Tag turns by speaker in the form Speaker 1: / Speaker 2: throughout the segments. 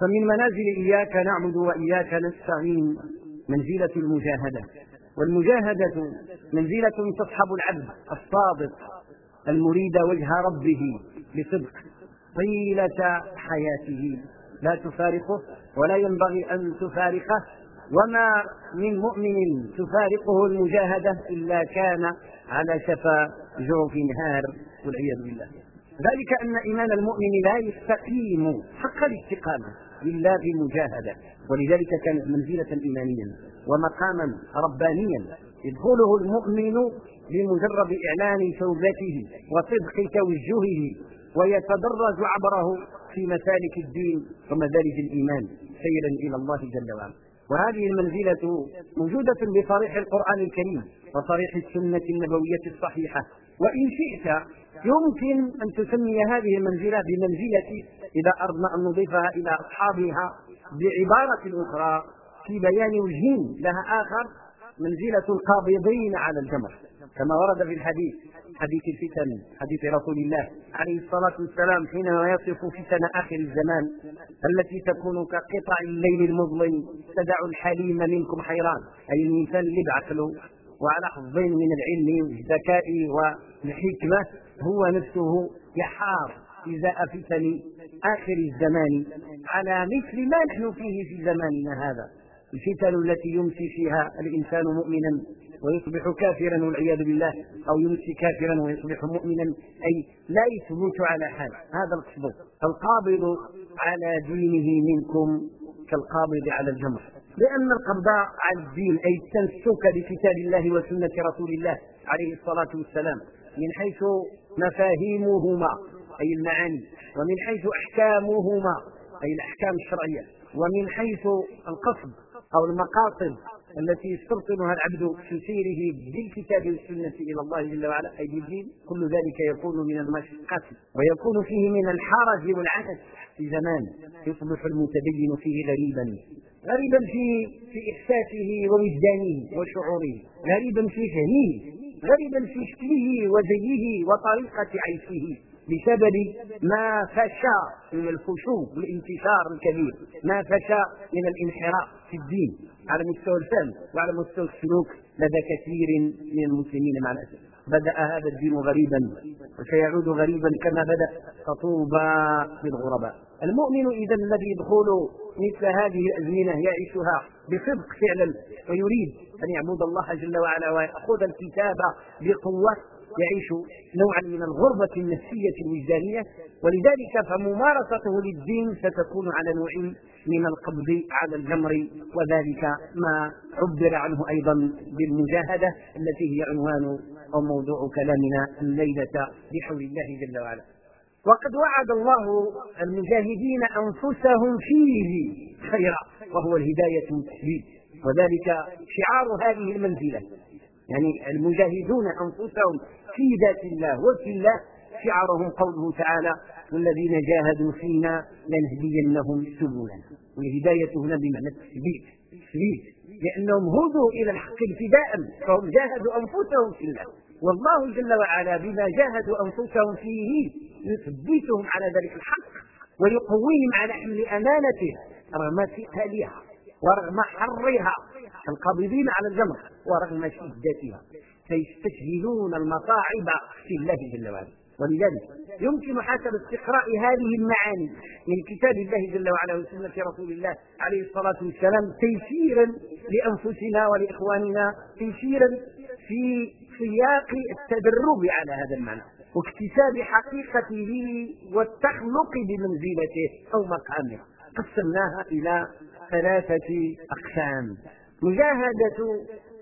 Speaker 1: فمن منازل إياك نعبد وإياك نستعين منزلة المجاهدة. والمجاهدة منزلة تصحب العبد الصادق المريد وجه ربه بصدق. طيلة حياته لا تفارقه ولا ينبغي أن تفارقه. وما من مؤمن تفارقه المجاهدة إلا كان على شفا جرف نهار والعياذ بالله. ذلك أن إيمان المؤمن لا يستقيم حق الاستقامة إلا بالمجاهدة ولذلك كانت منزلة إيمانيا ومقاما ربانيا. يدخله المؤمن بمجرد إعلان توبته وصدق توجهه ويتدرج عبره في مسالك الدين ومدارج الإيمان سيرا إلى الله جل وعلا. وهذه المنزلة موجودة بصريح القرآن الكريم وصريح السنة النبوية الصحيحة. وإن شئت يمكن أن تسمي هذه المنزلة بمنزلة إذا أردنا أن نضيفها إلى أصحابها بعبارة أخرى في بيان وجه لها آخر منزلة القابضين على الجمر كما ورد في الحديث حديث الفتن حديث رسول الله عليه الصلاة والسلام حينما يصف فتن آخر الزمان التي تكون كقطع الليل المظلم تدع الحليم منكم حيران أي الإنسان اللي بعقله وعلى حظين من العلم والذكاء والحكمة هو نفسه يحار إزاء فتن آخر الزمان على مثل ما نحن فيه في زماننا هذا. الفتن التي يمسي فيها الإنسان مؤمنا ويصبح كافرا والعياذ بالله أو يمسي كافرا ويصبح مؤمنا أي لا يثبت على حال. هذا القصد. القابض على دينه منكم كالقابض على الجمر. لأن القبض على الدين أي التمسك بكتاب الله وسنة رسول الله عليه الصلاة والسلام. من حيث مفاهيمهما أي المعاني ومن حيث أحكامهما أي الأحكام الشرعية ومن حيث القصد أو المقاصد التي يستبطنها العبد في سيره بالكتاب والسنة إلى الله جل وعلا. أي بالدين كل ذلك يكون من المشقة ويكون فيه من الحرج والعنت في زمان يصبح المتدين فيه غريبا غريبا في في إحساسه ووجدانه وشعوره غريبا في فهمه. غريبا في شكله وزيه وطريقة عيشه بسبب ما فشى من الفشو والانتشار الكبير ما فشى من الانحراف في الدين على مستوى الفهم وعلى مستوى السلوك لدى كثير من المسلمين مع الأسف. بدأ هذا الدين غريبا وسيعود غريبا كما بدأ فطوبى للغرباء المؤمن إذا الذي يدخل مثل هذه الأزمنة يعيشها بصدق فعلا ويريد أن يعبد الله جل وعلا ويأخذ الكتاب بقوة يعيش نوعا من الغربة النفسية الوجدانية. ولذلك فممارسته للدين ستكون على نوع من القبض على الجمر. وذلك ما عبر عنه أيضا بالمجاهدة التي هي عنوان أو موضوع كلامنا الليلة بحول الله جل وعلا. وقد وعد الله المجاهدين أنفسهم فيه خيرا وهو الهداية والتثبيت وذلك شعار هذه المنزلة. يعني المجاهدون أنفسهم في ذات الله وفي الله شعارهم قوله تعالى والذين جاهدوا فينا لنهدينهم سبلنا. والهداية هنا بمعنى التثبيت. التثبيت. لأنهم هدوا إلى الحق ابتداء فهم جاهدوا أنفسهم في الله. والله جل وعلا بما جاهدوا أنفسهم فيه يثبتهم على ذلك الحق ويقويهم على حمل أمانته رغم ثقلها ورغم حرها القابضين على الجمر ورغم شدتها فيستسهلون المصاعب في الله جل وعلا. ولذلك يمكن حسب استقراء هذه المعاني من كتاب الله جل وعلا وسنة رسول الله عليه الصلاة والسلام تيسيرا لأنفسنا ولإخواننا تيسيرا في سياق التدرب على هذا المعنى واكتساب حقيقته والتخلق بمنزلته أو مقامه. قسمناها إلى ثلاثة أقسام. مجاهدة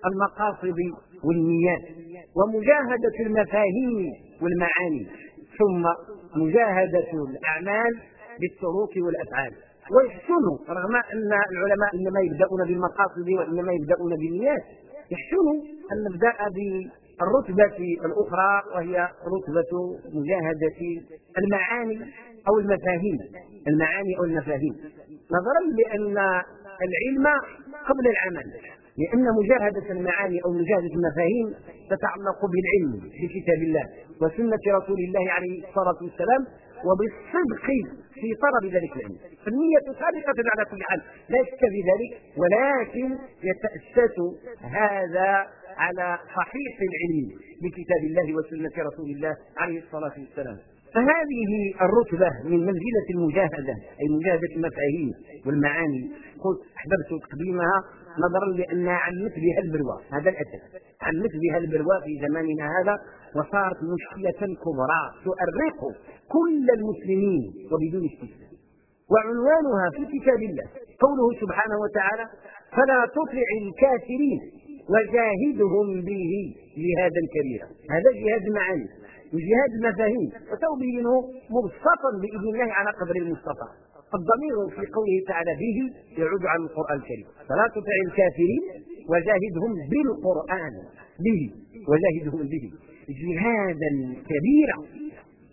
Speaker 1: المقاصد والنيات ومجاهدة المفاهيم والمعاني. ثم مجاهدة الأعمال بالسلوك والأفعال. ويحسن رغم أن العلماء إنما يبدأون بالمقاصد وإنما يبدأون بالنيات. يحسن أن نبدأ بالرتبة الأخرى وهي رتبة مجاهدة المعاني أو المفاهيم. المعاني أو المفاهيم. نظرا لأن العلم قبل العمل. لأن مجاهدة المعاني أو مجاهدة المفاهيم تتعلق بالعلم بكتاب الله وسنة رسول الله عليه الصلاة والسلام وبالصدق في طلب ذلك العلم. فالنية صادقة على كل حال لا شك في ذلك ولكن يتأسس هذا على صحيح العلم بكتاب الله وسنة رسول الله عليه الصلاة والسلام. فهذه الرتبة من منزلة المجاهدة أي مجاهدة المفاهيم والمعاني. قلت أحببت تقديمها نظرا لأنها عمت بها البلوى. هذا الأساس عمت بها البلوى في زماننا هذا وصارت مشكلة كبرى. تؤرق كل المسلمين وبدون استثناء. وعنوانها في كتاب الله. قوله سبحانه وتعالى فلا تطع الكافرين وجاهدهم به جهادا كبيرا. هذا جهاد المعاني وجهاد المفاهيم وتبينه مبسطا بإذن الله على قدر المستطاع. الضمير في قوله تعالى به يعود عن القرآن الكريم. فلا تطع الكافرين وجاهدهم بالقرآن به وجاهدهم به جهادا كبيرا.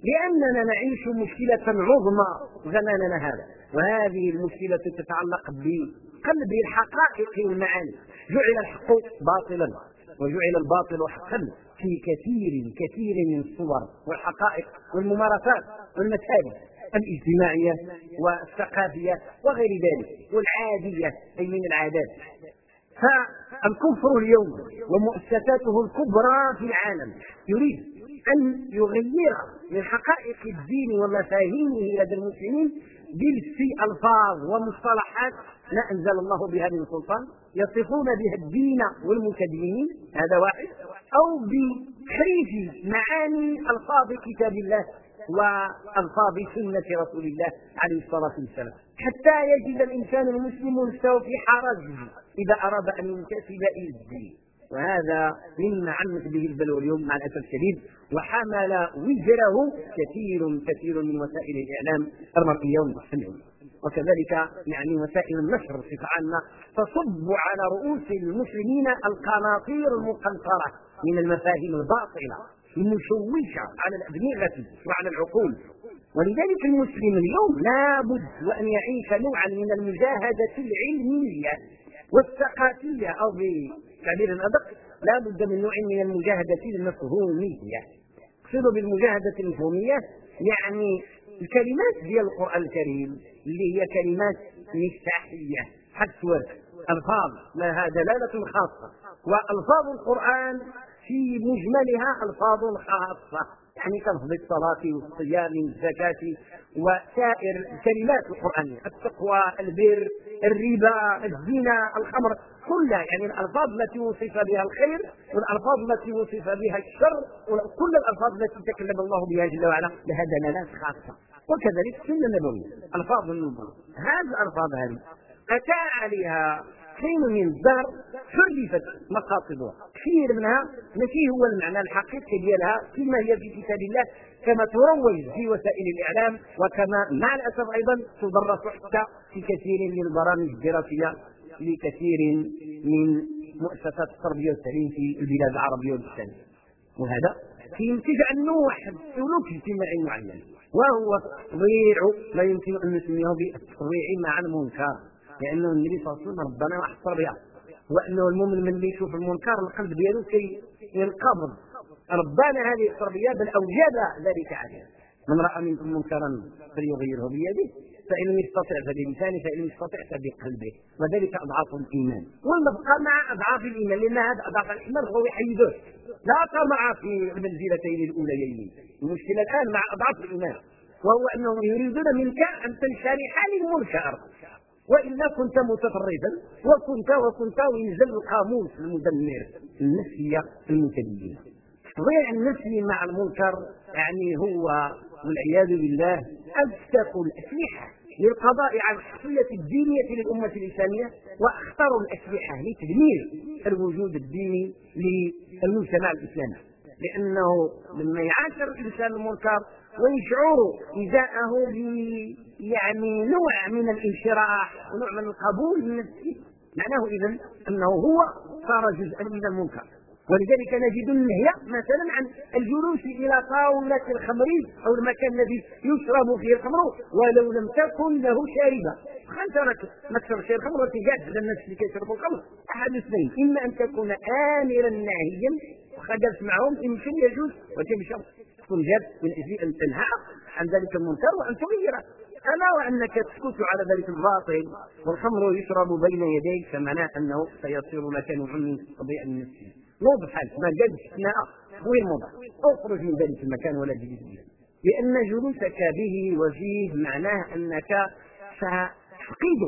Speaker 1: لأننا نعيش مشكلة عظمى زماننا هذا. وهذه المشكلة تتعلق بقلب الحقائق والمعاني جعل الحق باطلا وجعل الباطل حقا في كثير كثير من الصور والحقائق والممارسات والمسائل الإجتماعية والثقافية وغير ذلك والعادية أي من العادات. فالكفر اليوم ومؤسساته الكبرى في العالم يريد أن يغير من حقائق الدين ومفاهيمه لدى المسلمين بلس الفاظ ومصطلحات ما أنزل الله بها من سلطان يصفون بها الدين والمتدينين هذا واحد. أو بتحريف معاني ألفاظ كتاب الله وألفاظ سنة رسول الله عليه الصلاة والسلام. حتى يجد الإنسان المسلم نفسه في حرج إذا أراد أن ينتسب إلى الدين وهذا مما عمت به البلوى اليوم مع الأسف الشديد وحمل وزره كثير كثير من وسائل الإعلام. المرئيه والمحتميه وكذلك يعني وسائل النشر بصفة عامة تصب على رؤوس المسلمين القناطير المقنطرة من المفاهيم الباطلة. المشوشة على الادمغه وعلى العقول. ولذلك المسلم اليوم لابد وأن يعيش نوعا من المجاهدة العلمية والثقافية. أو بتعبير أدق. لا بد من نوع من المجاهدة المفهومية. أقصد بالمجاهدة المفهومية يعني الكلمات ديال القرآن الكريم اللي هي كلمات مفتاحية حذف ورد الفاظ لها دلالة خاصة. وألفاظ القرآن في مجملها ألفاظ خاصة. يعني كلفظ الصلاة والصيام والزكاة وسائر الكلمات القرآنية التقوى البر الربا الزنا الخمر. كلها يعني الألفاظ التي وصف بها الخير والألفاظ التي وصف بها الشر وكل الألفاظ التي تكلم الله بها جل وعلا. لها دلالات خاصة. وكذلك السنة النبوية. ألفاظ النبوة. هذه الألفاظ هذه. أتى عليها حين من الدهر حرفت مقاصدها. كثير منها ماشي هو المعنى الحقيقي ديالها كما هي في كتاب الله كما تروج في وسائل الإعلام وكما مع الأسف أيضا تدرس حتى في كثير من البرامج الدراسية لكثير من مؤسسات التربية والتعليم في البلاد العربية والإسلامية. وهذا ينتج عنه واحد سلوك اجتماعي معين وهو تضيع ما يمكن أن نسميه بالتطويع مع المنكر. لأنه النبي صلى الله عليه وسلم ربنا واحد التربيه وأنه المؤمن من يشوف المنكر القلب ديالو ينقبض. ربنا هذه التربيه بل اوجد ذلك عليه. من رأى منكم منكرا فليغيره بيده فإن لم يستطع فبلسانه فإن لم يستطع فبقلبه. وذلك أضعاف الإيمان. ونبقى مع أضعاف الإيمان لأن هذا أضعاف الإيمان هو يحيدوه لا طمع في المنزلتين الأوليين. المشكلة الآن مع أضعاف الإيمان وهو أنهم يريدون منك أن تنشرح للمنكر وإلا كنت متفردا وكنت وكنت وينزل القاموس المدمر. النفسيه المتدينه تضيع النفسي مع المنكر يعني هو والعياذ بالله اذكى الأسلحة للقضاء على الشخصية الدينية للأمة الإسلامية وأخطر الأسلحة لتدمير الوجود الديني للمجتمع الإسلامي. لأنه لما يعاشر الإنسان المنكر ويشعر إزاءه ب يعني نوع من الانشراح ونوع من القبول النفسي معناه إذا أنه هو صار جزءا من المنكر. ولذلك نجد النهي مثلا عن الجلوس إلى طاولة الخمر أو المكان الذي يشرب فيه الخمر ولو لم تكن له شاربة. انت راك ما تشربش الخمر وتجاد على الناس اللي كيشربوا الخمر. أحد الاثنين إما أن تكون امرا ناهيا جالس معهم يمكن يجوز ولكن جاد من أجل ان تنهى عن ذلك المنكر وأن تغيره اما وأنك تسكت على ذلك الباطل والخمر يشرب بين يديك فمعناه أنه سيصير لك نوع من نفسه نوض بحال ما قالش اثناء وين موضع اخرج من ذلك المكان ولا تجلس به لأن جلوسك به وفيه معناه أنك ستفقد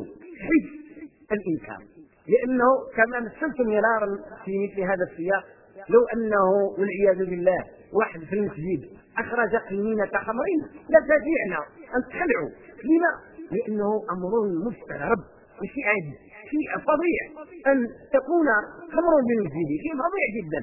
Speaker 1: حس الإنكار. لأنه كما مثلت مرارا في مثل هذا السياق لو أنه والعياذ بالله واحد في المسجد أخرج قنينه خمر لفزعنا ان تخلعوا لما؟ لأنه أمر مستغرب وشيء عادي شيء فظيع أن تكون خمر بالمسجد شيء فظيع جدا.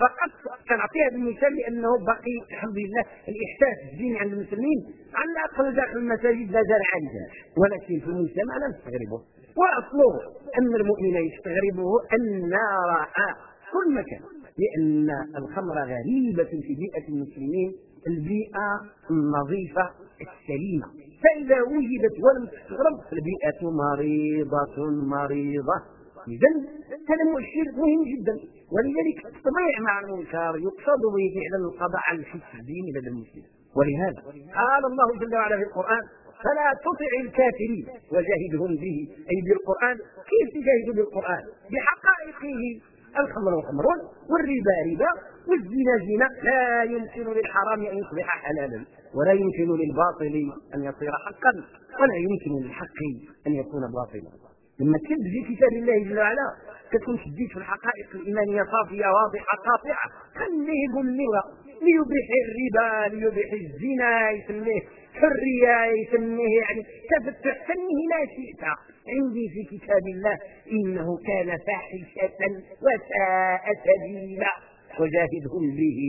Speaker 1: فقط كنعطيها بالمثال لأنه باقي الحمد لله الإحساس الديني عند المسلمين على الأقل داخل المساجد لا زال عاليا ولكن في المجتمع لا نستغربه. وأصله أن المؤمن يستغربه أن راى كل مكان. لأن الخمر غريبة في بيئة المسلمين البيئة النظيفة السليمة. فإذا وجدت ولم تستغرب البيئة مريضة مريضة. اذا هذا مؤشر مهم جدا. ولذلك التطبيع مع المنكر يقصد به فعلا القضاء على الحس الديني لدى المسلم. ولهذا قال الله جل وعلا في القرآن فلا تطع الكافرين. وجاهدهم به أي بالقرآن. كيف تجاهد بالقرآن؟ بحقائقه. الخمر خمر والربا ربا والزنا زنا. لا يمكن للحرام أن يصبح حلالا ولا يمكن للباطل أن يصير حقا ولا يمكن للحق أن يكون باطلا. لما تكذب في كتاب الله جل وعلا كتكون شديد في الحقائق الإيمانية صافية واضحة قاطعة. خليه لي ليبيح الربا ليبيح الزنا يسميه حريه يسميه يعني تسميه لا شئت. عندي في كتاب الله إنه كان فاحشة وساء سبيلا. وجاهدهم به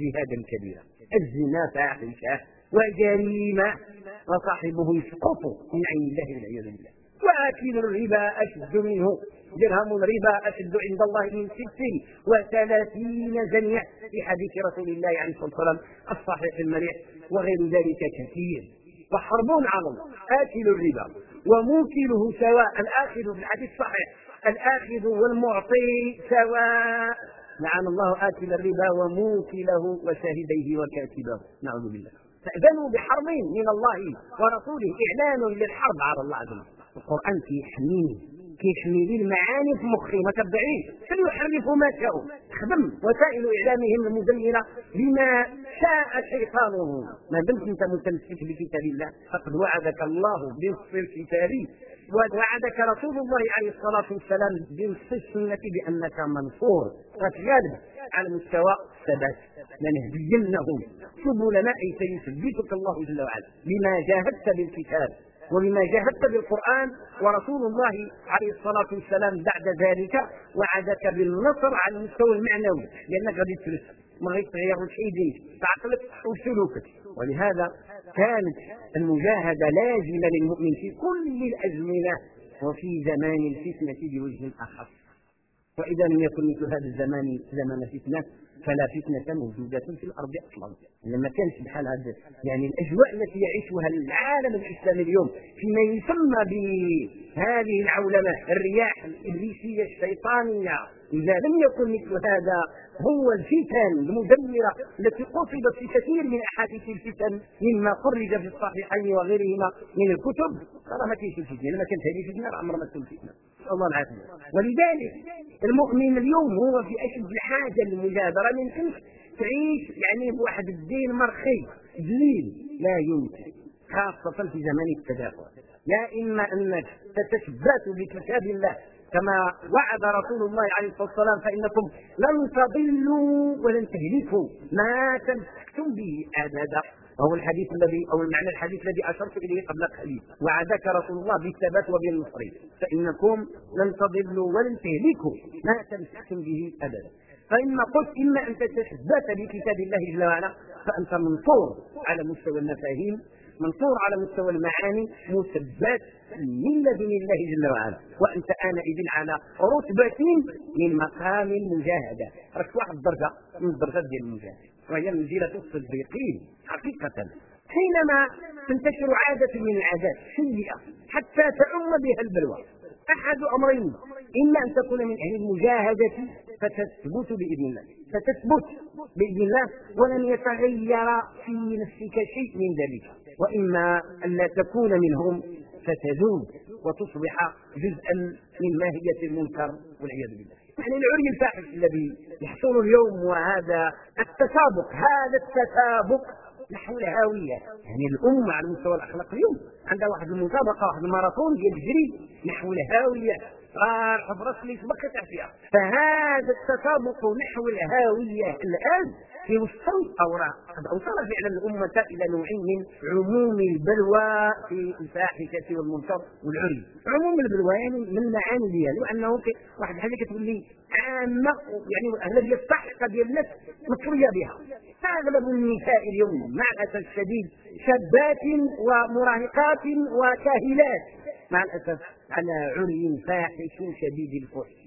Speaker 1: جهادا كبيرا. الزنا فاحشة وجريمة. وصاحبه يسقط من عين الله والعياذ بالله. وأكل الربا أشد منه. درهم ربا أشد عند الله من ست وثلاثين زنية. في حديث رسول الله عليه الصلاة والسلام الصحيح المليح وغير ذلك كثير. وحرب على الله. آكل الربا. وموكله سواء الآخذ في الحديث الصحيح الآخذ والمعطي سواء. لعن الله آكل الربا وموكله وشاهديه وكاتبه. نعوذ بالله. فأذنوا بحرب من الله ورسوله إعلان للحرب. على الله عز وجل. القرآن في حميم. كيحمل المعاني في مخي ما تبعيش فليحرفوا ما شاءوا خدم وسائل إعلامهم المزينة بما شاء شيطانه. ما دمت أنت متمسك بكتاب الله. فقد وعدك الله بنص الكتاب. ووعدك رسول الله عليه الصلاة والسلام بنص السنة بأنك منصور. وتغالب على مستوى الثبات. لنهدينهم سبلنا أي سيثبتك الله جل وعلا بما جاهدت بالكتاب. وبما جاهدت بالقرآن ورسول الله عليه الصلاة والسلام بعد ذلك وعدك بالنصر على المستوى المعنوي لأنك غادي تفلس ما غادي تغير شيء دينك تعقلك وسلوكك ولهذا كانت المجاهدة لازمة للمؤمن في كل الأزمنة وفي زمان الفتنة بوجه أخص. وإذا لم يكن مثل هذا الزمان زمان فتنة فلا فتنة موجودة في الأرض أصلا. لما كانش بحال هذا يعني الأجواء التي يعيشها العالم الإسلامي اليوم فيما يسمى بهذه العولمة الرياح الإبليسية الشيطانية إذا لم يكن مثل هذا هو الفتن المدمرة التي قصدت في كثير من أحاديث الفتن مما خرج في الصحيحين وغيرهما من الكتب. ترى ما كاينش الفتنة لما كانت هذه فتنة عمر ما تكون فتنة الله العافية. ولذلك المؤمن اليوم هو في أشد الحاجة للمجابرة من يمكنش تعيش يعني بواحد الدين مرخي. ذليل لا يمكن. خاصة في زمان التداخل. يا إما أنك تتثبت بكتاب الله. كما وعد رسول الله عليه الصلاة والسلام فإنكم لن تضلوا ولن تهلكوا ما تمسكتم به أبدا. وهو الحديث الذي أو المعنى الحديث الذي أشرت إليه قبل قليل. وعدك رسول الله بالثبات وبالنصر فإنكم لن تضلوا ولن تهلكوا. ما تمسكتم به أبدا. فإما قلت إما أن تتثبت بكتاب الله جل وعلا فأنت منصور على مستوى المفاهيم منصور على مستوى المعاني مثبت من لدن الله جل وعلا. وأنت آنئذ على رتبة من مقام المجاهدة. راك واحد الدرجه من الدرجات ديال المجاهدة. وهي منزله الصديقين حقيقة حينما تنتشر عادة من العادات سيئة حتى تعم بها البلوى. أحد أمرين إما أن تكون من أهل المجاهدة فتثبت بإذن الله. فتثبت بإذن الله ولن يتغير في نفسك شيء من ذلك. وإما أن لا تكون منهم فتذوب وتصبح جزءا من ماهية المنكر والعياذ بالله. يعني العري الفاحش الذي يحصل اليوم وهذا التسابق هذا التسابق نحو الهاويه يعني الأمة على المستوى الاخلاقي اليوم عندها واحد المسابقة واحد الماراثون الجري نحو الهاويه صار حفرة اللي سبقت فهذا التسابق نحو الهاويه الآن. يوصل أو قد اوصل فعلا الأمة إلى نوع من عموم البلوى في الفاحشة والمنكر والعري. عموم البلوى يعني من المعاني ديالو أنه واحد الحاجة كتقول لي عامة يعني اغلبيه الصحه ديال الناس مطويه بها. أغلب النساء اليوم مع الاسف الشديد شابات ومراهقات وكاهلات مع الاسف على عري فاحش شديد الفحش.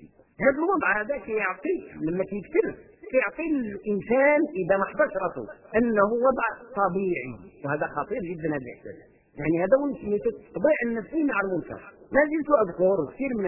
Speaker 1: هذا الوضع هذا كيعطي لما كيكثر كيعطي الإنسان إذا ما رأسه إنه وضع طبيعي. وهذا خطير جدا هذا الاحساس يعني هذا هو سميته الطبيعه النفسي مع المنكر. ما زلت أذكر كثير من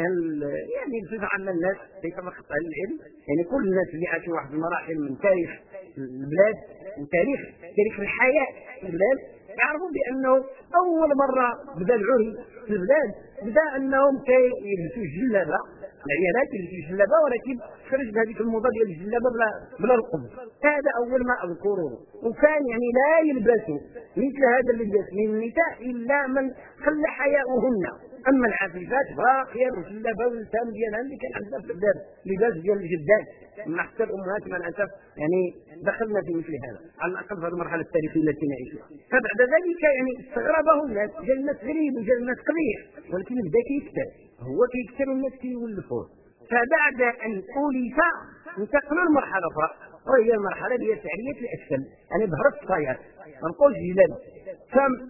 Speaker 1: يعني بصفه عامه الناس في طبقه العلم. يعني كل الناس اللي عاشوا واحد المراحل من تاريخ البلاد وتاريخ تاريخ الحياة في البلاد يعرفوا بأنه أول مرة بدأ العري في البلاد بدأ أنهم كيلبسوا الجلابه العيالات يلبسوا الجلابة ولكن خرج بهذيك الموضه ديال الجلابة بلا بلا القب هذا أول ما أذكره. وكان يعني لا يلبسوا مثل هذا اللباس من النساء إلا من خلى حياؤهن. أما العفيفات باقية مجلبه والتام ديالها اللي كان عندها في الباب لباس ديال الجدات. من حتى الأمهات مع الأسف يعني دخلنا في مثل هذا. على الأقل في هذه المرحلة التاريخية التي نعيشها. فبعد ذلك يعني استغربه الناس. جا الناس غريب وجا الناس قبيح. ولكن بدا كيكثر هو كيكثر الناس كيولفوه فبعد أن الف انتقلوا لمرحله أخرى. وهي المرحلة ديال تعريه الأسفل. يعني ظهر الصياد. ما نقولش جلال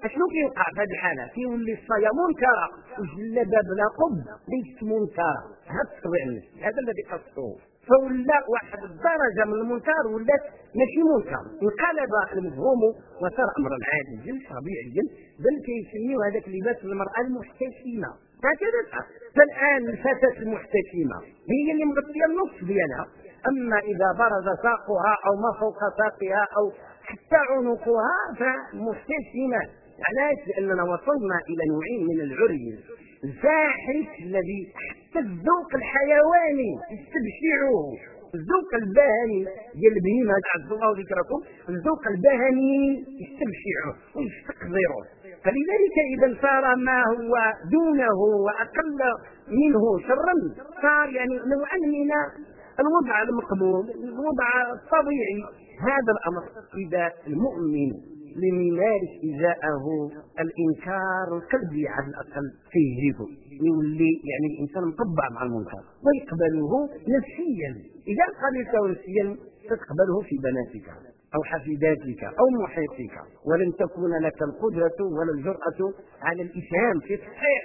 Speaker 1: فاشنو كيوقع في هذه الحالة؟ كيولي الصيا منكرة. وجلابه بلا قب. ليست منكرة. هذا الطبيعه النفسي. هذا الذي قصده. فولا واحد الدرجة من المنكر ولات ماشي منكر. انقلب المفهوم وصار امرا عاديا طبيعيا بل كيسميو هذاك اللباس المرأة المحتشمة. هكذا فالآن الفتاه المحتشمه هي اللي مغطية النص ديالها. أما إذا برز ساقها أو ما فوق ساقها أو حتى عنقها فمحتشمه علاش؟ لأننا وصلنا إلى نوعين من العري. الفاحش الذي حتى الذوق الحيواني يستبشعه. الذوق البهني ديال البهيمة عز الله ذكركم الذوق البهني يستبشعه ويستقذره. فلذلك إذا صار ما هو دونه وأقل منه شرا صار يعني نوعا من الوضع المقبول الوضع الطبيعي. هذا الأمر إذا المؤمن لم يمارس إزاءه الإنكار القلبي على الأقل فيجيبه يولي يعني الإنسان مطبع مع المنكر ويقبله نفسيا. إذا قبلته نفسيا تقبله في بناتك أو حفيداتك أو محيطك. ولن تكون لك القدرة ولا الجرأة على الاسهام في تصحيح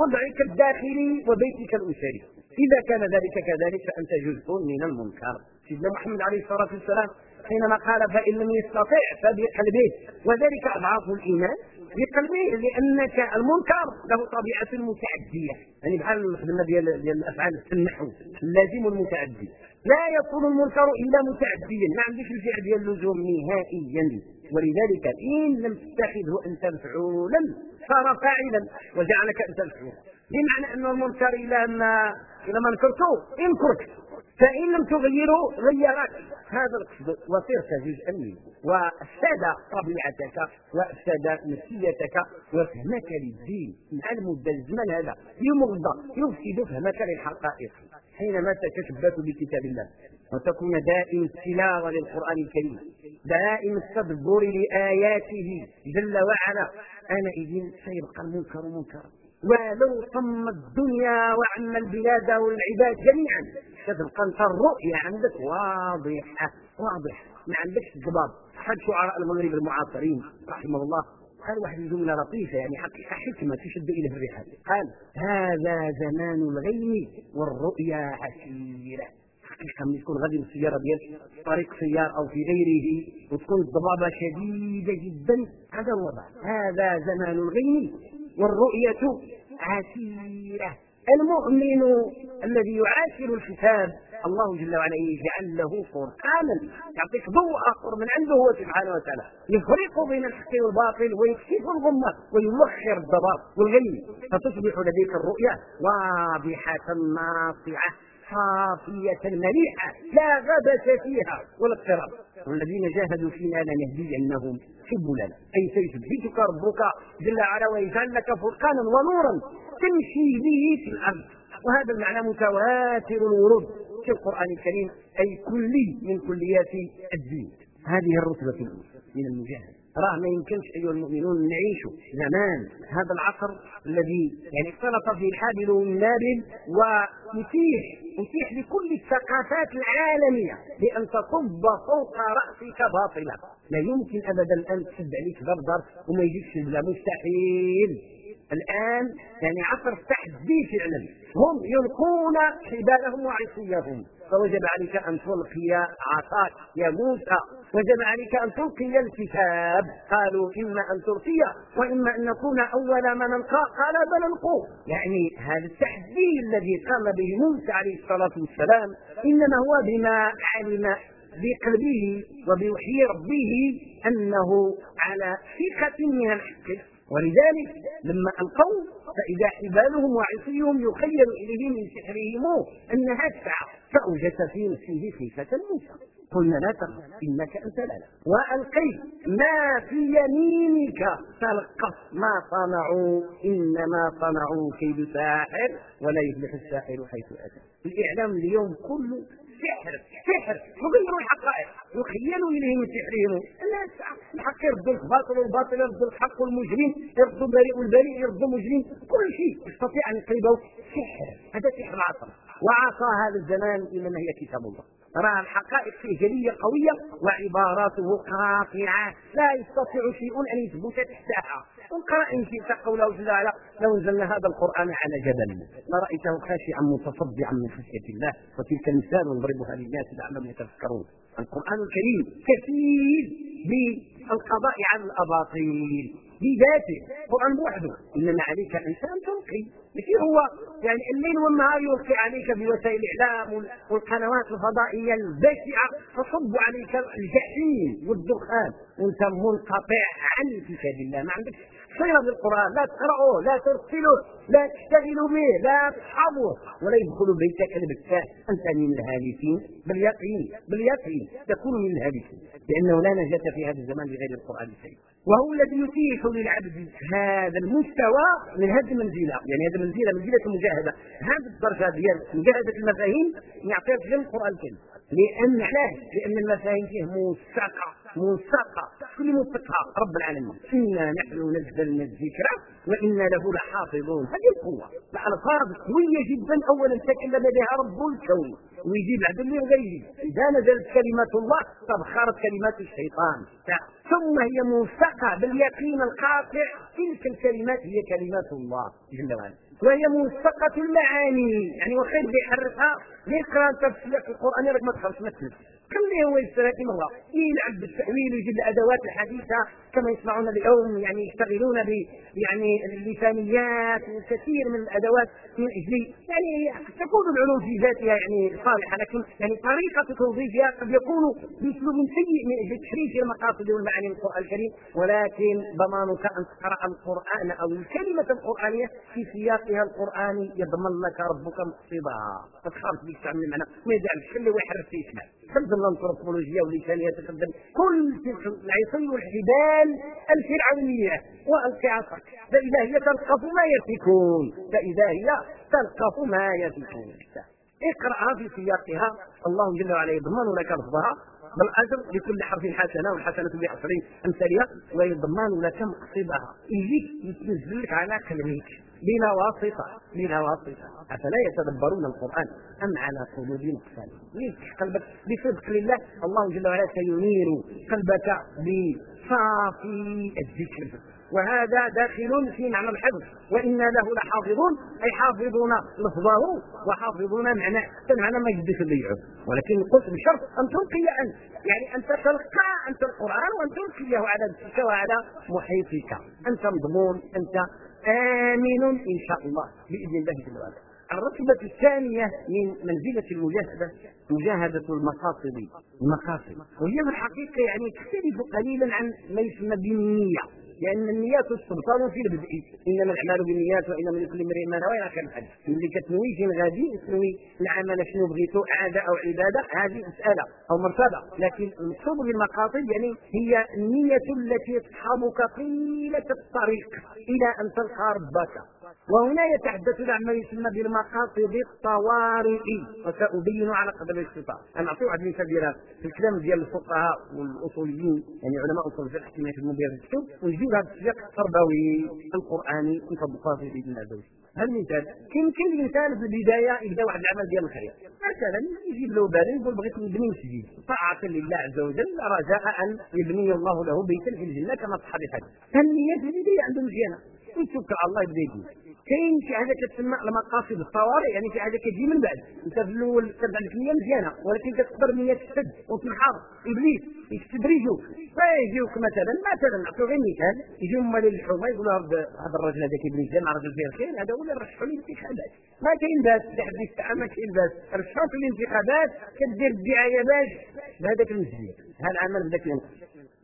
Speaker 1: وضعك الداخلي وبيتك الأسري. إذا كان ذلك كذلك فأنت جزء من المنكر. سيدنا محمد عليه الصلاة والسلام حينما قال فإن لم يستطع فبقلبه وذلك أضعاف الإيمان بقلبه لأنك المنكر له طبيعة متعدية. يعني بحال الخدمة ديال ديال الأفعال النحو اللازم المتعدي. لا يكون المنكر إلا متعديا. ما عندكش الفعل ديال اللزوم نهائيا. ولذلك إن لم تتخذه أنت مفعولا صار فاعلا وجعلك أنت مفعولا بمعنى أن المنكر إلى ما إلى ما نكرته انكرت فإن لم تغيره غيرك هذا القصد. وصرت جزءا منه وأفسد طبيعتك وأفسد نفسيتك وفهمك للدين. مع المده الزمن هذا. يمغض يفسد فهمك للحقائق. حينما تتشبث بكتاب الله وتكون دائم التلاوة للقرآن الكريم دائم التدبر لآياته جل وعلا أنا اذن سيبقى المنكر منكرا. ولو طم الدنيا وعم البلاد والعباد جميعا ستبقى انت الرؤية عندك واضحة واضحة. ما عندكش الضباب أحد شعراء المغرب المعاصرين رحمه الله قال واحد الجمله لطيفة يعني حقيقة حكمة تشد إلى الرحال قال هذا زمان الغيم والرؤيا عسيرة. حقيقة ملي تكون غادي بالسياره ديالك طريق سيار أو في غيره وتكون الضبابه شديدة جدا. هذا الوضع. هذا زمان الغيم والرؤية عسيرة. المؤمن الذي يعاشر الكتاب الله جل وعلا يجعل له فرقانا يعطيك ضوء آخر من عنده هو سبحانه وتعالى. يفرق بين الحق والباطل ويكشف الغمه ويوخر الضباب والغي فتصبح لديك الرؤيه واضحة ناصعة صافية مليحة لا غبس فيها ولا اضطراب. والذين جاهدوا فينا لنهدينهم سبلنا. أي سيثبتك ربك جل وعلا ويجعل لك فرقانا ونورا. تمشي به في الأرض. وهذا المعنى متواتر الورود في القرآن الكريم أي كلي من كليات الدين هذه الرتبة الأولى من المجاهدة راه ما يمكنش أيها المؤمنون نعيشوا زمان. هذا العصر الذي يعني اختلط فيه الحابل والنابل ويتيح يتيح لكل الثقافات العالمية بأن تصب فوق رأسك باطلا. لا يمكن ابدا أن تسد عليك ضرب وما يجيكش بلا مستحيل. الآن يعني عصر التحدي فعلا هم يلقون حبالهم وعصيهم. فوجب عليك أن تلقي عصاك يا موسى. وجب عليك أن تلقي الكتاب. قالوا إما أن تلقي وإما أن نكون أول من نلقى قال بل القوا يعني هذا التحدي الذي قام به موسى عليه الصلاة والسلام إنما هو بما علم بقلبه وبوحي ربه أنه على ثقة من الحق. ولذلك لما ألقوا فإذا حبالهم وعصيهم يخيل اليه من سحرهم انها تسعى فأوجس في نفسه خيفة موسى قلنا لا تخف إنك أنت لا والقي ما في يمينك تلقف ما صنعوا إنما صنعوا كيد ساحر ولا يفلح الساحر حيث أتى. الإعلام اليوم كله سحر سحر. يغيروا الحقائق يخيل اليهم سحرهم الناس الحق يردوا الباطل والباطل يردوا الحق والمجرم يردوا البريء والبريء يردوا المجرم. كل شيء يستطيع أن يقلبه سحر. هذا سحر العصر وعصى هذا الزمان انما هي كتاب الله. راه الحقائق فيه جلية قوية وعباراته قاطعة. لا يستطيع شيء أن يثبت تحتها. وقرا إن شئت قوله وعلا لو نزلنا هذا القرآن على جبل. لرأيته خاشعا متصدعا من خشية الله. وتلك المثال نضربها للناس لعلهم يتفكرون القرآن الكريم كثير بالقضاء على الأباطيل. بذاته. القران بوحده إنما عليك انت أن تلقي. ماشي هو. يعني الليل والنهار يلقي عليك بوسائل الاعلام والقنوات الفضائية البشعه تصب عليك الجحيم والدخان. وانت منقطع عن كتاب الله. ما عندكش صله بالقران لا تقرأه لا ترسله لا تشتغلوا به لا تصحبه ولا يدخل بيتك البكاء أنت من الهالكين. باليقين باليقين تكون من الهالكين. لأنه لا نجاة في هذا الزمان بغير القرآن الكريم. وهو الذي يتيح للعبد هذا المستوى من هذه المنزله يعني هذه المنزله منزله المجاهده هذه الدرجة ديال مجاهدة المفاهيم يعطيك غير القرآن الكريم. علاش لأن المفاهيم فيه موثقه موثقه كل موثقها رب العالمين. إنا نحن نزلنا الذكر وإنا له لحافظون. هذه القوة. الالفاظ قوية جدا. اولا تكلم بها رب الكون. ويجي بعد اللي غيري. إذا نزلت كلمة الله تبخرت كلمات الشيطان. ثم هي موثقه باليقين القاطع تلك الكلمات هي كلمات الله. جل وعلا. وهي موثقة المعاني. يعني وخير بيحرفها يقرا تفسير في القرآن. لك ما تخرج ما خليه هو يستفيد الله يلعب بالتأويل ويجيب الأدوات الحديثة كما يسمعون اليوم يعني يشتغلون ب يعني اللسانيات وكثير من الأدوات من أجل يعني تكون العلوم في ذاتها يعني صالحة لكن يعني طريقة توظيفها قد يكون بأسلوب سيء من أجل تحريف المقاصد والمعاني من القرآن الكريم. ولكن ضمانك أن تقرأ القرآن أو الكلمة القرآنية في سياقها القرآني. يضمن لك ربك مقصدها تخاف بك تعمل المعنى. ما يزعلش خليه يحرف في الانثروبولوجيا واللسانيه تخدم كل العصي والحبال الفرعونية والقي عصاك فإذا هي تلقف ما يفكون. فإذا هي تلقف ما يفكون. اقرأها في سياقها. الله جل وعلا يضمن لك لفظها. بالاجر لكل حرف حسنة والحسنه بعشر أمثالها ويضمن لك مقصدها. يجيك يتنزل لك على قلبك بلا واسطة بلا واسطة. أفلا يتدبرون القرآن أم على قلوب مقفله يفتح قلبك بصدق لله؟ الله جل وعلا سينير قلبك بصافي الذكر. وهذا داخل في معنى الحفظ. وإنا له لحافظون أي حافظون لفظه وحافظون معناه المعنى ما يجدش اللي ولكن قلت بشرط أن تلقي انت يعني أن تلقى انت القرآن وأن تلقيه على نفسك وعلى محيطك. أنت مضمون أنت آمن إن شاء الله بإذن الله جل وعلا. الرتبة الثانية من منزلة المجاهدة مجاهدة المقاصد. المقاصد. وهي في الحقيقة يعني تختلف قليلا عن ما يسمى بالنية. لأن النيات السلطان في البدء. إنما الأعمال بالنيات وإنما لكل امرئ ما نوى إلى اخر الحديث اللي كتنوي فين غادي تنوي العمل شنو بغيتو عاده أو عبادة هذه مسألة أو مرتبة. لكن المقصود بالمقاصد يعني هي النية التي تصحبك طيله الطريق إلى أن تلقى ربك. وهنا يتحدث عن ما يسمى بالمقاصد الطوارئ وسأبين على قدر الاستطاعة. أنا أعطي واحد المثال ديال في الكلام ديال الفقهاء والأصوليين يعني علماء أصول الفقه كما يسمون بها الكتب ونجيب هذا السياق التربوي القرآني نطبقها في بإذن الله عز وجل هل مثال؟ يمكن الإنسان في البداية يبدأ واحد العمل ديال الخير. مثلا يجيب له بال يقول بغيت نبني مسجد. طاعة لله عز وجل رجاء ان يبني الله له بيتا في الجنة كما صح الحديث فالنيه في البداية عنده مزيانة. ويتوكل على الله يبدا كاين شي حاجة كتسمى المقاصد الطوارئ يعني شي حاجة كتجي من بعد. انت في الأول كتبدأ عندك نيه مزيانة ولكن كتقدر نيه تشد وتنحرف. إبليس يستدرجوك فيجيوك مثلا مثلا نعطيو غير مثال. يجيو هما للحومه يقولوا هذا الراجل هذا كيبني الجامع راجل فيه الخير. هذا هو اللي رشحوا الانتخابات. ما كاين باس لحد الساعة ما كاين باس. رشحوا في الانتخابات كدير الدعاية باش بهذاك المسجد هذا العمل ينقص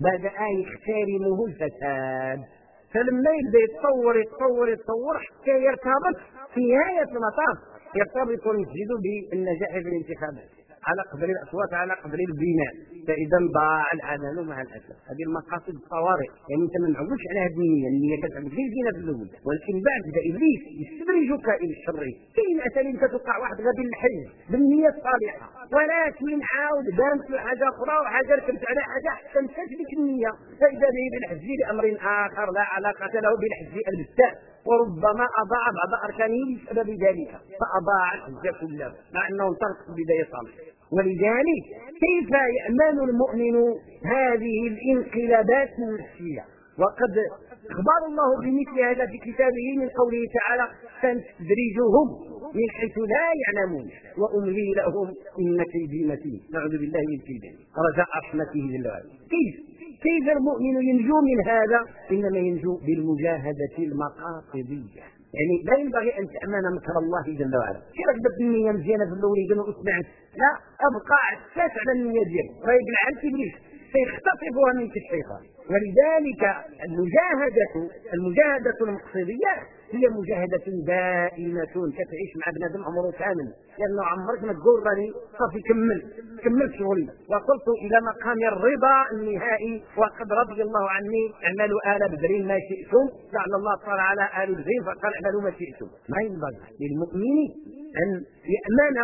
Speaker 1: بعد أن يخترمه الفساد. فلما يبدا يتطور يتطور يتطور حتى يرتبط في نهاية المطاف. يرتبط المسجد بالنجاح في الانتخابات. على قدر الاصوات على قدر البناء فإذا ضاع العمل مع الأسف. هذه المقاصد الطوارئ. يعني أنت ما نعودش على هذه النيه النيه كتعود غير زينه في الأول. ولكن بعد بدا إبليس يستدرجك إلى الشر. كاين اساليب كتوقع واحد غادي للحج بالنية الصالحة. ولكن عاود بانت له حاجة أخرى وحاجة ركبت على حاجة حتى مشات بك النية. فإذا به بالحج لأمر آخر لا علاقة له بالحج البتات وربما أضاع بعض أركانه بسبب ذلك. فاضاع الحج كله. مع أنه انطلق في البدايه صالحه ولذلك كيف يأمن المؤمن هذه الانقلابات النفسية؟ وقد اخبر الله بمثل هذا في كتابه من قوله تعالى سنستدرجهم من حيث لا يعلمون وأملي لهم إن كيدي متين. نعوذ بالله من كيده رجاء رحمته جل وعلا كيف؟ كيف المؤمن ينجو من هذا؟ إنما ينجو بالمجاهدة المقاصدية. يعني لا ينبغي أن تأمن مكر الله جل وعلا. كي ركبت النيه مزيانه في الأول يقولوا اسمعت لا أبقى عساس على النية ديالك راه يقلع إبليس سيختطفها منك الشيطان ولذلك المجاهده المجاهدة المقصدية هي مجاهدة دائمة كتعيش مع بنادم عمره كامل. لأنه عمرك ما تقول راني صافي كمل كملت شغلي. وصلت إلى مقام الرضا النهائي وقد رضي الله عني اعملوا آل بدر ما شئتم. لعل الله صار على آل بدر فقال اعملوا ما شئتم. ما ينبغي للمؤمن أن يأمن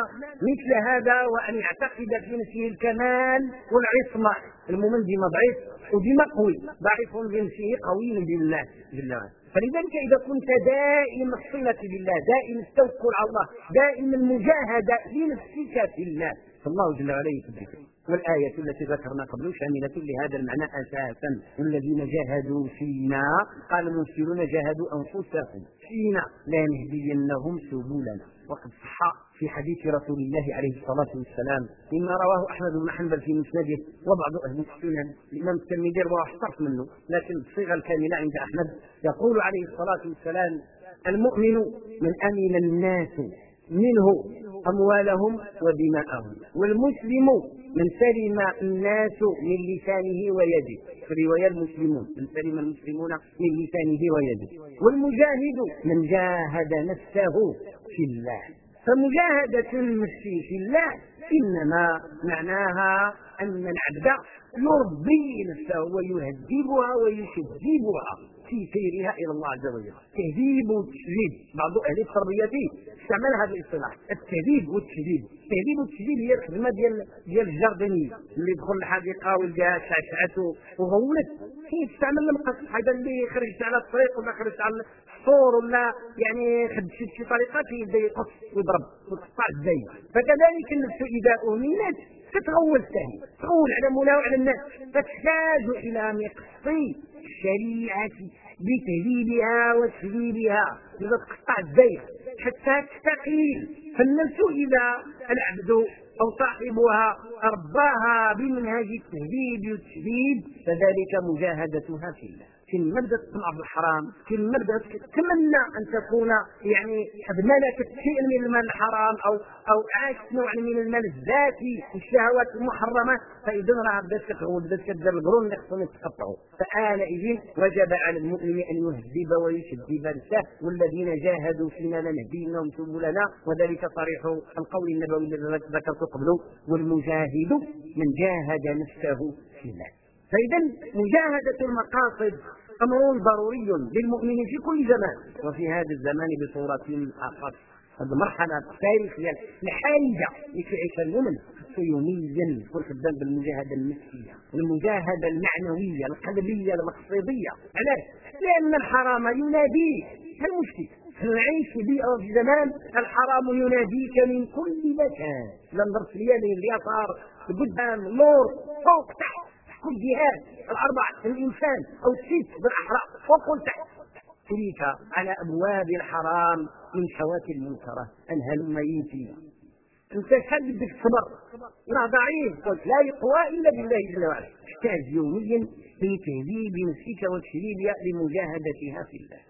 Speaker 1: مثل هذا وأن يعتقد في نفسه الكمال والعصمة. المؤمن ديما ضعيف وديما قوي. ضعيف بنفسه قوي بالله. جل وعلا فلذلك إذا كنت دائم الصلة بالله دائم التوكل على الله دائم المجاهدة لنفسك في الله فالله جل وعلا يثبت والآية التي ذكرنا قبل شاملة لهذا المعنى أساسا. والذين جاهدوا فينا قال المنسلون جاهدوا أنفسهم فينا لا نهدينهم سبلنا. وقد صح في حديث رسول الله عليه الصلاة والسلام مما رواه أحمد بن حنبل في مسنده وبعض أهل السنن الإمام الترمذي رواه احترف منه لكن الصيغة الكاملة عند أحمد يقول عليه الصلاة والسلام المؤمن من أمن الناس منه أموالهم ودماءهم والمسلم من سلم الناس من لسانه ويده. في رواية المسلمون. من سلم المسلمون من لسانه ويده. والمجاهد من جاهد نفسه في الله. فمجاهدة النفس في الله إنما معناها أن العبد يربي نفسه ويهذبها ويشذبها في سيرها إلى الله عز وجل. تهذيب والتشديد بعض أهل التربية استعمل هذا الاصطلاح. التهذيب والتشديد التهذيب والتشديد هي الخدمة ديال ديال الجاردينيه اللي يدخل الحديقة ويلقاها شعشعته وغولت يستعمل المقص هذا اللي خرجت على الطريق ولا خرجت على السور ولا يعني خد شي طريقة يبدأ يقص ويضرب ويقطع الزي فكذلك النفس إذا أمنت تتغول ثاني تغول على مولاها وعلى الناس فتحتاج إلى مقص الشريعة بتهذيبها وتهذيبها إذا تقطع الزيت حتى تستقيل. فالنفس إذا العبد أو صاحبها رباها بمنهج التهذيب والتشديد فذلك مجاهدتها في الله. كما بدات تطمع بالحرام كما بدات تتمنى إن تكون يعني قد ملكت شيئا من المال الحرام أو أو عاشت نوعا من المال الذاتي الشهوات المحرمات فاذا راه بدات تخرج بدات كدير القرون خصهم يتقطعوا فآنئذ وجب على المؤمن أن يهذب ويشدد نفسه والذين جاهدوا فينا لنهدينهم سبلنا وذلك صريح القول النبوي الذي ذكرت قبله والمجاهد من جاهد نفسه في الله فإذا مجاهدة المقاصد أمر ضروري للمؤمن في كل زمان وفي هذا الزمان بصورة أخص هذه المرحلة التاريخية الحرجة في عيش المؤمن يوميا يكون خدام بالمجاهدة النفسية المجاهدة المعنوية القلبية المقصدية. علاش؟ لأن الحرام يناديك المشكل نعيش في بيئة في زمان الحرام يناديك من كل مكان. لنظر في اليمين اليسار قدام نور فوق تحت. كل جهات الأربع الإنسان أو الست بالأحرى فوق تحت تلك على أبواب الحرام من شوات المنكرة. أنهى الميت. أنت شحال بدك راه ضعيف. قلت لا يقوى إلا بالله جل وعلا. تحتاج يوميا لتهذيب نفسك وتشريبها لمجاهدتها في الله.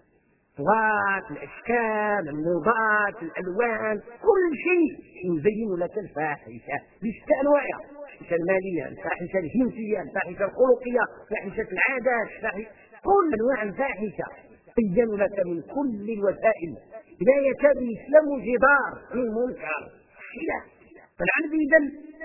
Speaker 1: الاصوات الأشكال الموضات الألوان كل شيء. يزين لك الفاحشة بشتى أنواعها. الفاحشة المالية الفاحشة الجنسيه الفاحشة الخلقية الفاحشة العادات كل أنواع الفاحشة. بين لك من كل الوسائل. لا يكاد يسلم جدار من منكر فالعبد اذا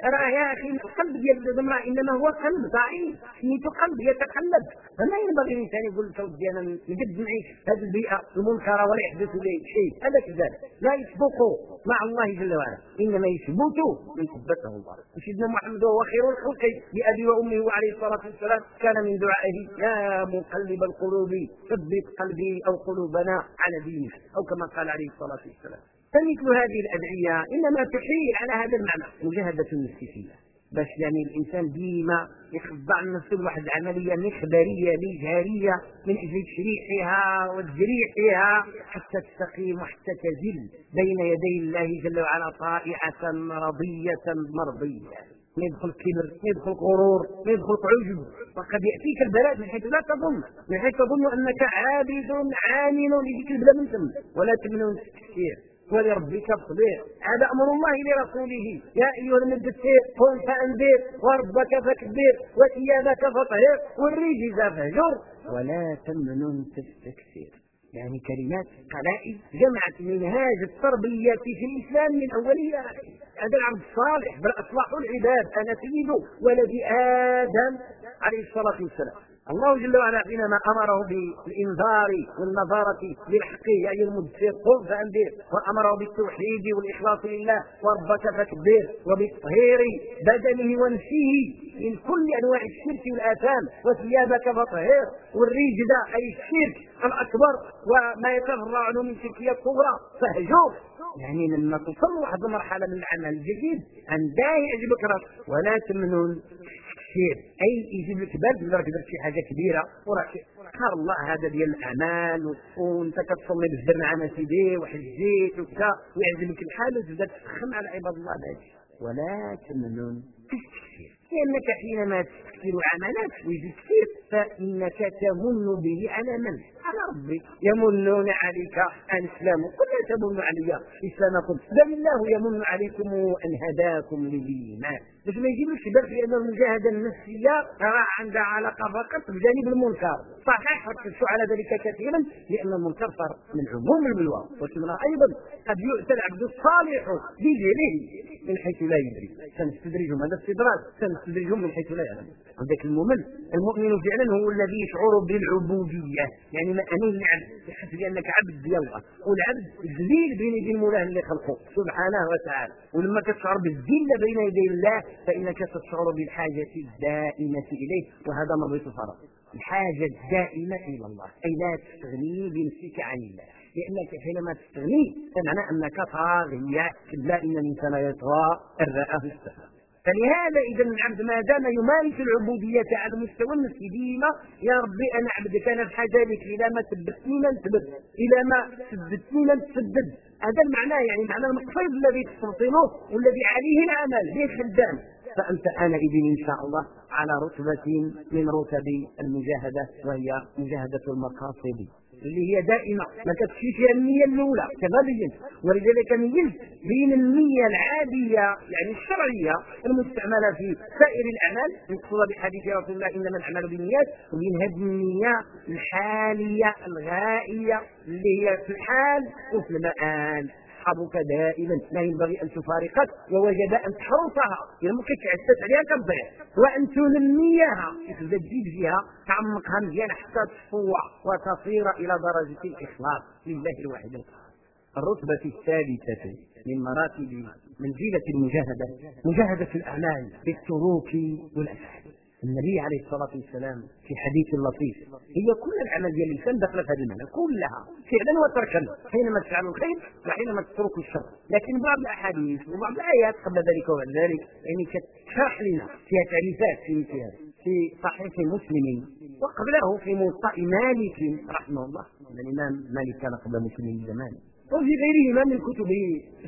Speaker 1: ترى يا أخي القلب ديال الامراه إنما هو قلب ضعيف. سميتو قلب يتقلب. فما ينبغي الإنسان يقول لك ودي أنا نقد نعيش هذه البيئة المنكرة ولا يحدث لي شيء. هذا كذلك لا يسبق مع الله جل وعلا. إنما يثبت من حبته الله. وسيدنا محمد هو خير الخلق. لأبي وأمه وعليه الصلاة والسلام كان من دعائه يا مقلب القلوب ثبت قلبي أو قلوبنا على دينك. أو كما قال عليه الصلاة والسلام. فمثل هذه الأدعية إنما تحيل على هذا المعنى. مجاهدة النفس باش يعني الإنسان ديما يخضع نفسه لواحد العملية مخبرية مجهرية من أجل تشريحها وتجريحها حتى تستقيم وحتى تزل بين يدي الله جل وعلا طائعة رضية مرضية. ما يدخل كبر ما يدخل غرور ما يدخل عجب وقد يأتيك البلاء من حيث لا تظن من حيث تظن أنك عابد عامل لذكر البلاء من ثم. ولا تمنن التفكير ولربك اصبر هذا أمر الله لرسوله. يا أيها المدثر قم فأنذر وربك فكبر وثيابك فطهر والرجز فهجر ولا تمنن تستكثر يعني كلمات قلائل جمعت منهاج التربية في الإسلام من أوله هذا العبد الصالح بل أصلح العباد. أنا سيد ولد آدم عليه الصلاة والسلام. الله جل وعلا حينما أمره بالإنذار والنظارة للحق يا ايها المدثر. قم فأنذر. وأمره بالتوحيد والإخلاص لله. وربك فكبر وبتطهير بدنه ونفسه من كل أنواع الشرك والآثام. وثيابك فطهر. والرجد أي الشرك الأكبر. وما يتفرع عنه من شركيه كبرى فهجر يعني لما تصل واحد المرحله من العمل الجديد أن لا يعجبك راسك ولا تمنن. كثير أي يجيب لك بال راك درت شي حاجة كبيرة. وراك سبحان الله هذا ديال الاعمال وأنت كتصلي بالزر مع سيدي وحجيت وكذا ويعجبك الحال وتبدأ تسخن على عباد الله بهذا ولا تمنن تستكثر لأنك حينما عملات ويجي كثير فإنك تمن به على من؟ على ربك. يمنون عليك ان اسلموا قل لا تمن علي إسلامكم. بل الله يمن عليكم أن هداكم للإيمان. باش ما يجيبش بال في ان المجاهده النفسيه راه عندها علاقة فقط بجانب المنكر. صحيح ركزت على ذلك كثيرا لأن المنكر صار من عموم البلوى ولكن أيضا قد يؤتى العبد الصالح بجهله من حيث لا يدري. سنستدرجهم هذا استدراج. سنستدرجهم من حيث لا يعلم عندك المؤمن المؤمن فعلا هو الذي يشعر بالعبودية. يعني ما اني العبد. يحس بأنك عبد ديال الله والعبد ذليل بين يدي المولاه اللي خلقه. سبحانه وتعالى. ولما كتشعر بالذله بين يدي الله فإنك تشعر بالحاجة الدائمة إليه. وهذا مربط الفرق الحاجة الدائمة إلى الله. أي لا تستغني بنفسك عن الله. لأنك حينما تستغني فمعنى أنك طاغية. كلا إن الإنسان يطغى. أن رآه استغنى فلهذا اذا العبد ما دام يمارس العبودية على المستوى النفسي يا ربي أنا عبدك أنا بحاجه لك إلى ما ثبتني ما نثبت إلى ما ثبتني ما نتسدد هذا المعنى يعني معنى المقصد الذي تستوطنه والذي عليه العمل به خدام فأنت آنئذ إن شاء الله على رتبة من رتب المجاهدة وهي مجاهدة المقاصد اللي هي دائمة. ما كتمشي فيها النية الأولى كما بينت ولذلك ميزت بين النية العادية يعني الشرعية المستعملة في سائر الأعمال المقصودة بحديث رسول الله إنما الأعمال بالنيات وبين هذه النية الحالية الغائية اللي هي في الحال وفي المآل. أصحابك دائما. لا ينبغي أن تفارقك. ووجد أن تحرصها. اذا ما كتعسس عليها كتضيع وأن تنميها. تزيد فيها تعمقها مزيان حتى تفوع وتصير إلى درجة الإخلاص لله الواحد. الرتبة الثالثة من مراتب منزلة المجاهدة. مجاهدة الأعمال بالسلوك والأفعال. النبي عليه الصلاة والسلام في حديث لطيف. هي كل العمل ديال الانسان داخله في المعنى كلها. فعلا وتركا. حينما تفعل الخير وحينما تترك الشر. لكن بعض الأحاديث وبعض الآيات قبل ذلك وبعد ذلك يعني كتشرح لنا فيها تعريفات في مثل في صحيح مسلم وقبله في موطأ مالك رحمه الله. الامام مالك كان قبل مسلم زمان. وفي غيرهما من كتب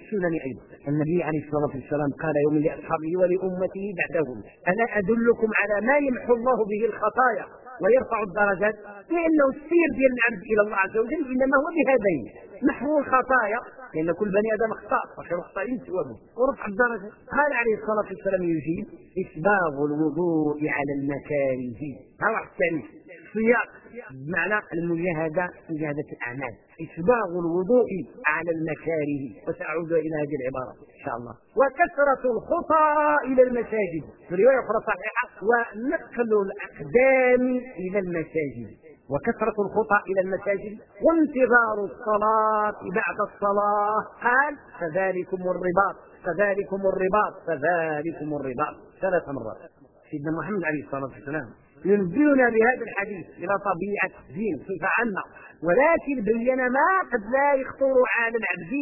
Speaker 1: السنن أيضا. النبي عليه الصلاة والسلام قال يوم لأصحابه ولأمته بعدهم ألا أدلكم على ما يمحو الله به الخطايا ويرفع الدرجات؟ لأنه السير ديال العبد إلى الله عز وجل إنما هو بهذين محو الخطايا لأن كل بني آدم خطا وخير خطاء توابه ورفع الدرجة. قال عليه الصلاة والسلام يجيب إسباغ الوضوء على المكاره ها واحد الثاني السياق بمعنى المجاهدة مجاهدة الأعمال. اسباغ الوضوء على المكاره وساعود إلى هذه العبارة إن شاء الله. وكثرة الخطى إلى المساجد. في رواية أخرى صحيحة ونقل الأقدام إلى المساجد. وكثرة الخطى إلى المساجد. وانتظار الصلاة بعد الصلاة. قال فذلكم الرباط فذلكم الرباط فذلكم الرباط. ثلاث مرات. سيدنا محمد عليه الصلاة والسلام ينبئنا بهذا الحديث إلى طبيعة الدين صفة عامة. ولكن بين ما قد لا يخطر على العبد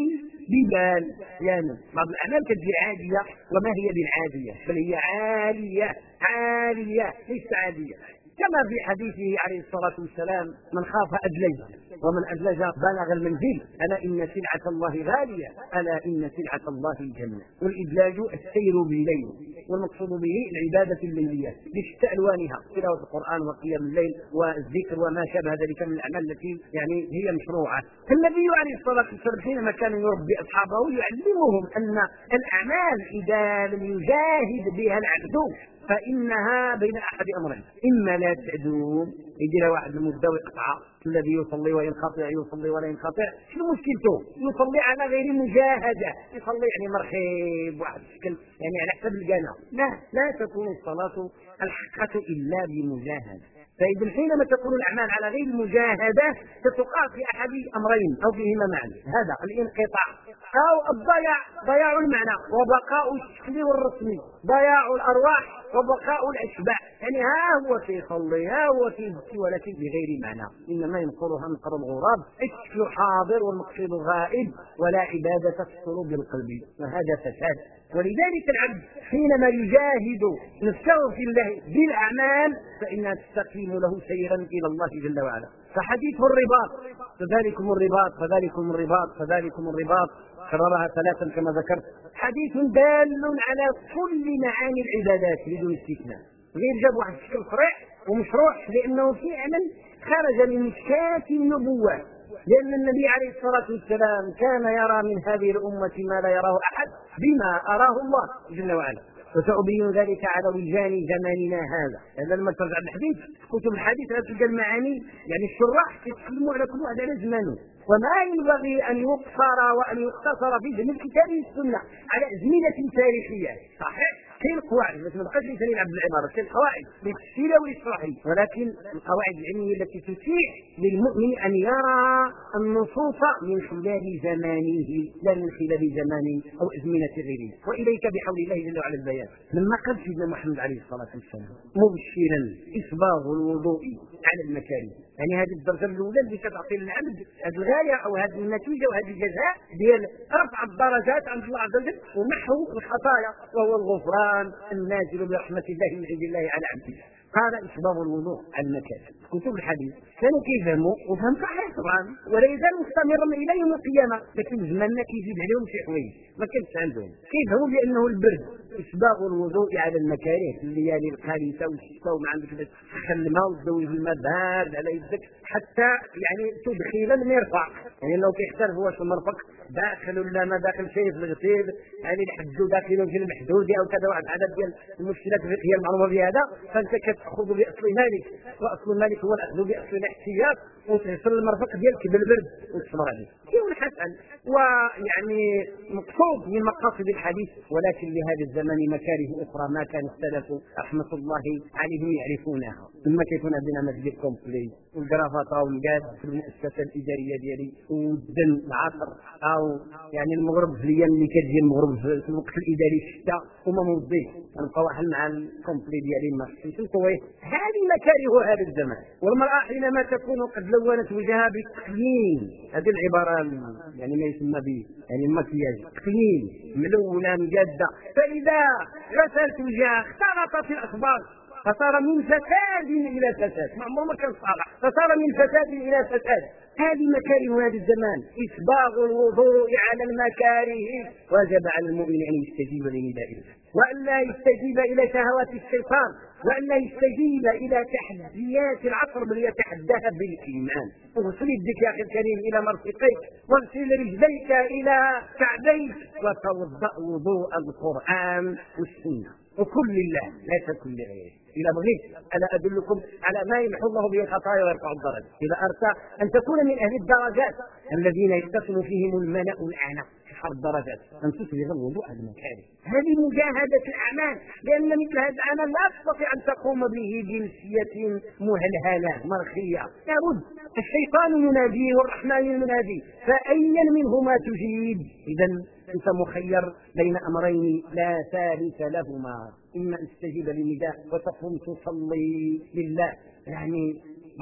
Speaker 1: ببال. يعني بعض الأعمال كتجي عادية وما هي بالعادية بل هي عالية عالية ليست عادية. كما في حديثه عليه الصلاة والسلام من خاف أدلج ومن أدلج بلغ المنزل ألا إن سلعة الله غالية ألا إن سلعة الله الجنة والإدلاج السير بالليل والمقصود به العبادة الليلية بشتى ألوانها تلاوة القرآن وقيام الليل والذكر وما شابه ذلك من الأعمال التي يعني هي مشروعة. النبي عليه الصلاة والسلام حينما كان يربي أصحابه يعلمهم أن الأعمال إذا لم يجاهد بها العبد فإنها بين أحد أمرين. إما لا تدوم يجي له واحد المده ويقطع الذي يصلي وينقطع يصلي ولا ينقطع شنو مشكلته؟ يصلي على غير مجاهدة. يصلي يعني مرحب واحد الشكل يعني على حسب الجنة لا لا تكون الصلاة الحقة إلا بمجاهدة. فإذا حينما تكون الأعمال على غير المجاهدة ستقع في أحد أمرين أو فيهما معنى. هذا الانقطاع. أو الضياع ضياع المعنى وبقاء الشكل والرسم ضياع الأرواح. وبقاء الأشباح يعني ها هو في صلي ها هو في بكي ولكن بغير معنى. إنما ينقرها نقر الغراب. الشكل حاضر والمقصود غائب ولا عبادة تحصل بالقلب. وهذا فساد. ولذلك العبد حينما يجاهد نفسه في الله بالأعمال فانها تستقيم له سيرا إلى الله جل وعلا. فحديث الرباط. فذلكم الرباط فذلكم الرباط فذلكم الرباط. كررها ثلاثا كما ذكرت. حديث دال على كل معاني العبادات بدون استثناء. غير جاب واحد الشكل صريح ومشروع لأنه فعلا خرج من مشكات النبوة. لأن النبي عليه الصلاة والسلام كان يرى من هذه الأمة ما لا يراه أحد بما أراه الله جل وعلا. وسأبين ذلك على وجدان زماننا هذا. لأن لما ترجع الحديث. كتب الحديث تلقى المعاني يعني الشراح يتكلموا على كل واحد على زمانه. وما ينبغي أن يقصر وأن يقتصر في جميع كتاب السنة على أزمنة تاريخية. صحيح؟ كاين قواعد باش ما نبقاش الانسان يلعب بالعباره كاين قواعد للتفسير والاشراح ولكن القواعد العلمية التي تتيح للمؤمن أن يرى النصوص من خلال زمانه لا من خلال زمان أو أزمنة غيره. وإليك بحول الله جل وعلا البيان. لما قال سيدنا محمد عليه الصلاة والسلام مبشرا إصباغ الوضوء على المكاره. يعني هذه الدرجة الأولى اللي كتعطي للعبد هذه الغاية أو هذه النتيجة وهذه الجزاء ديال رفع الدرجات عند الله عز وجل ومحو الخطايا وهو الغفران النازل برحمة الله من عند الله على عبده. قال إسباب الوضوء المكان. كتب الحديث. كانوا كيفهموا وفهم صحيح طبعا. ولا يزال مستمرا إلى يوم القيامة. لكن زماننا كيزيد عليهم شي حوايج ما كانش عندهم. كيفهموا بأنه البرد اسباغ الوضوء على المكاره في الليالي الخالصه والشتاء وما عندك باش تسخن الماء وتزوج الماء بارد على يدك. حتى يعني تدخل المرفق يعني لو كيختلف واش المرفق داخل ولا ما داخل شيء في الغسيل يعني الحج داخل في المحدود أو كذا واحد عدد ديال المشكلات الفقهيه المعروفة بهذا فأنت كتأخذ بأصل مالك وأصل مالك هو الأخذ بأصل الاحتياط وتغسل المرفق ديالك بالبرد. وتصبر عليه شيء حسن. ويعني مقصود من مقاصد الحديث ولكن لهذا الزمن مكاره أخرى ما كان السلف رحمه الله عليهم يعرفونها ثم كيكون عندنا مسجد كومبلي والجرافطه والقاد في المؤسسة الإدارية ديالي والدن العصر أو يعني المغرب في الأيام اللي كتجي المغرب في الوقت الإداري الشتاء وما موظف نبقى واحد مع الكومبلي ديالي ما هذه مكاره هذا الزمان. والمرأة حينما تكون قد لونت وجهها بالتقييم هذه العبارة يعني ما يسمى به يعني المكياج تقييم ملونة مجاده فإذا غسلت وجهها اختلطت الأخبار. فصار من فساد إلى فساد. ما عمره ما كان صالح فصار من فساد إلى فساد. هذه مكاره هذا الزمان. إسباغ الوضوء على المكاره. وجب على المؤمن أن يستجيب لنداء الله وأن لا يستجيب إلى شهوات الشيطان. وأن لا يستجيب إلى تحديات العصر بل يتحداها بالإيمان. اغسل يدك يا أخي الكريم إلى مرفقيك. واغسل رجليك إلى كعبيك. وتوضأ وضوء القرآن والسنة. وكل لله لا تكن لغيره إذا بغيت أنا أدلكم على ما يمحو الله به الخطايا ويرفع الدرجة إذا أردت أن تكون من أهل الدرجات الذين يتصل فيهم الملأ الأعلى. في الدرجات أن تسبغ الوضوء على المكاره هذه مجاهدة الأعمال. لأن مثل هذا العمل لا تستطيع أن تقوم به جنسية مهلهلة مرخية. لابد. الشيطان يناديه والرحمن يناديه. فأيا منهما تجيب؟ إذا أنت مخير بين أمرين لا ثالث لهما. إما أن تستجيب للنداء وتقوم تصلي لله. يعني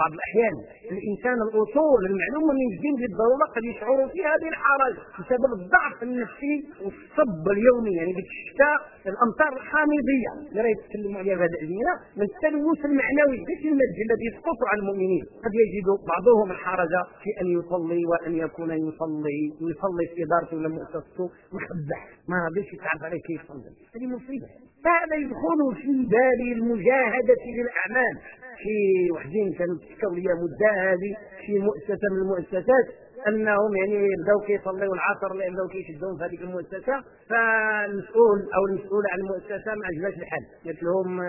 Speaker 1: بعض الأحيان الإنسان الأصول المعلومه من الدين بالضروره قد يشعر فيها بالحرج بسبب الضعف النفسي والصب اليومي يعني بالشتاء الأمطار الحامضية. اللي راه يتكلموا عليها هذه الأزمنة. من التلوث المعنوي ليس المد الذي يسقط على المؤمنين. قد يجد بعضهم الحرج في أن يصلي وأن يكون يصلي ويصلي في ادارته ولا مؤسسته مخبح. ما رضيش يتعب عليه كيف يصلي. هذه مصيبة. هذا يدخل في باب المجاهدة بالاعمال شي وحدين كانوا تشكوا لي مدة هذه شي مؤسسة من المؤسسات أنهم يعني بداو كيصليوا العصر بداو كيشدوهم في هذيك المؤسسة. فالمسؤول أو المسؤول عن المؤسسة ما عجبهاش الحال. قالت لهم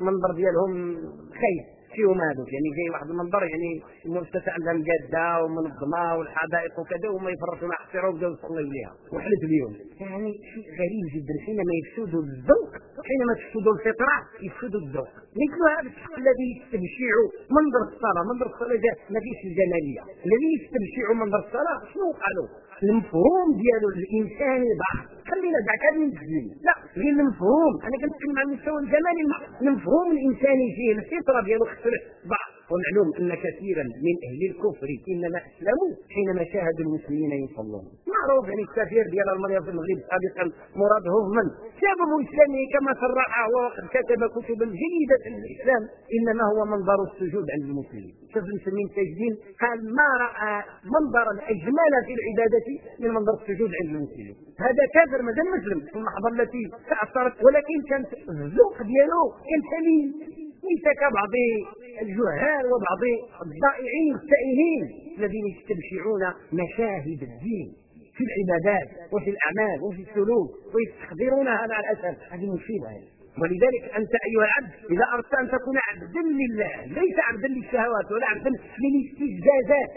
Speaker 1: المنظر آه، ديالهم خايب فيهم هذوك يعني جاي واحد المنظر يعني المؤسسه عندها مجاده ومنظمة والحدائق وكذا وما يفرشوا حصيره وبداو يصليوا ليها وحلف اليوم. يعني شيء غريب جدا. حينما يفسدوا الذوق حينما تفسدوا الفطرة يفسدوا الذوق. مثل هذا الشيء الذي يستبشع منظر الصلاة. منظر الصلاة ما فيش الجمالية. الذي يستبشع منظر الصلاة شنو قالوا؟ المفهوم ديالو الانساني ضعف خلينا دعك هذه الدين لا غير المفهوم. أنا كنتكلم عن المستوى الجمالي المفهوم الإنساني فيه الفطرة ديالو خسرت ضعف ومعلوم أن كثيرا من أهل الكفر إنما أسلموا حينما شاهدوا المسلمين يصلون. معروف يعني الكثير ديال المريض في المغرب سابقا مراد هوفمان سبب اسلامه كما صرح وقد كتب كتبا جيده في الإسلام إنما هو منظر السجود عند المسلمين. شوف المسلمين ساجدين قال ما رأى منظرا اجمل في العبادة من منظر السجود عند المسلمين. هذا كافر مازال مسلم في اللحظة التي تأثرت ولكن كانت الذوق ديالو كان سليم ليس كبعض الجهال وبعض الضائعين التائهين الذين يستبشعون مشاهد الدين في العبادات وفي الأعمال وفي السلوك ويستحضرونها مع الاسف هذه مصيبة ولذلك أنت أيها العبد إذا أردت أن تكون عبدا لله ليس عبدا للشهوات ولا عبدا للاستجازات